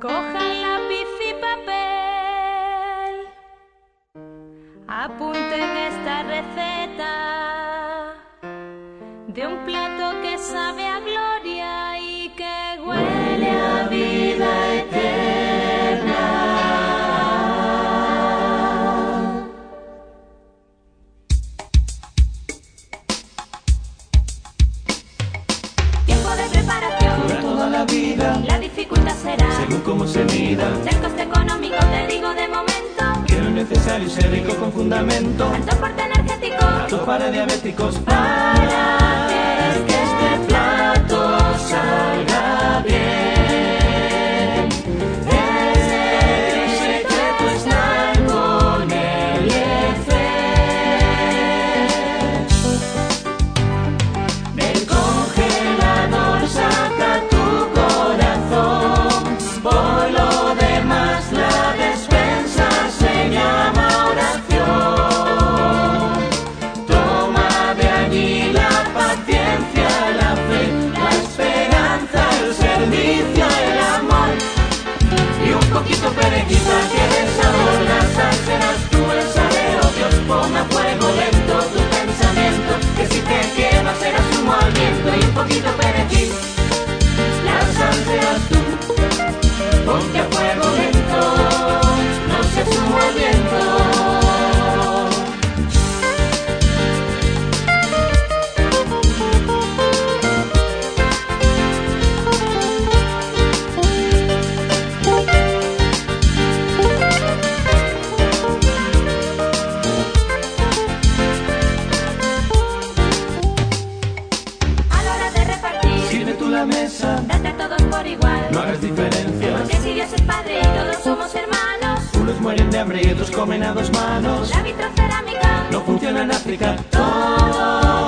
Cojan lápiz y papel, apunten esta receta de un plato que sabe a gloria y que huele a vida eterna. Tiempo de preparación, toda la vida, la dificultad será según cómo se mida. del coste económico, te digo de momento. Que no es necesario ser rico con fundamento. Alto aporte energético. Datos para diabéticos para mesa, date a todos por igual. no hagas diferencias. Porque si Dios es padre y todos somos hermanos, Unos mueren de hambre y otros comen a dos manos. la vitrocerámica No funciona en África. Todo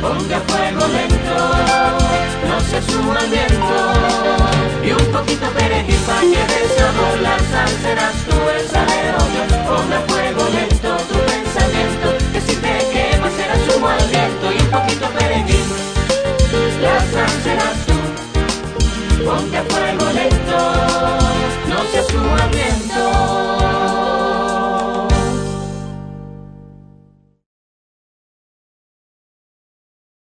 Ponte a fuego lento, no se suma al viento. Y un poquito perejil para que dé sabor, la sal serás tú el salero. Dios pone a fuego lento tu pensamiento, que si te quemas serás humo al viento. Y un poquito perejil, la sal serás tú. Ponte a fuego